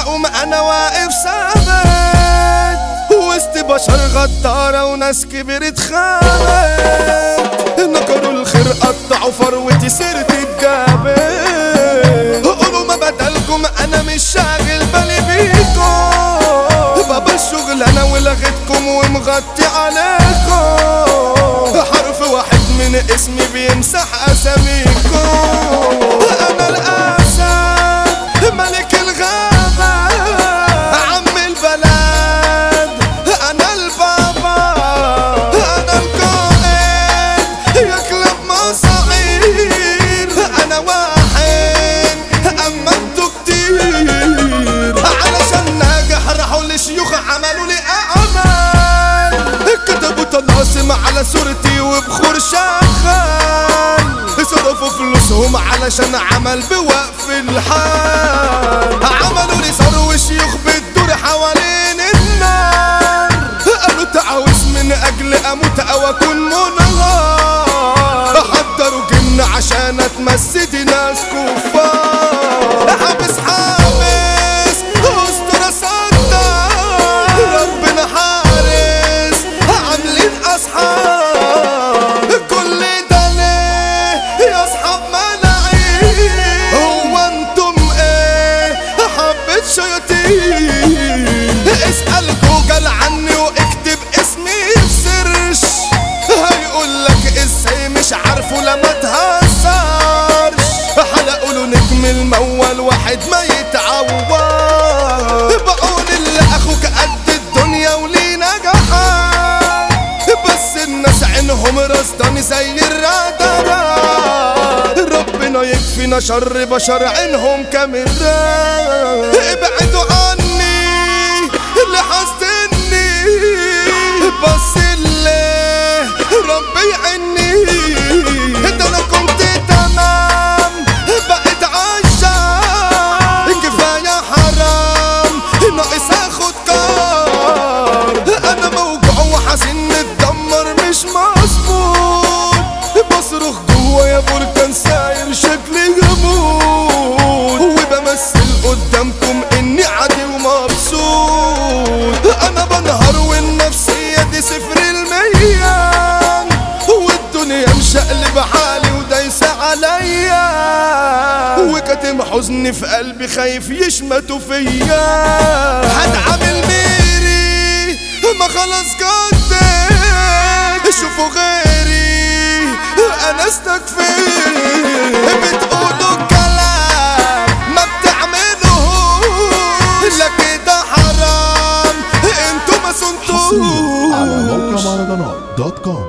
اقوم أنا واقف ثابت. وسط بشر غدارة وناس كبرت خانت نكروا الخير قطعوا فروتي سيرتي اتجابت قولوا ما بدلكم أنا مش شاغل بالي بيكم. بابا الشغل أنا ولغتكم ومغطي عليكم. حرف واحد من اسمي بيمسح أساميكم. وبخور شغال صرفوا فلوسهم علشان عمل بوقف الحال. عملوا لي ثروة شيوخ بتدور حوالين النار. قالوا تعاوز من أجل أموت أو أكون منهار حضروا جن عشان اتمسد ناس كفار رصداني زي الرادارات ربنا يكفينا شر بشر عينهم كاميرات ابعدوا جوايا بركان ساير شكلي جمود وبمثل قدامكم إني عادي ومبسوط. أنا بنهار والنفسية دي صفر المية والدنيا مشقلب حالي ودايسة عليا. وكاتم حزني في قلبي خايف يشمتوا فيا. هتعامل ميري ما خلاص جدت شوفوا غيري. أنا استكفيت بتقولوا كلام ما بتعملوهوش لا كده حرام. إنتوا ما حصريا على موقع دوت كوم.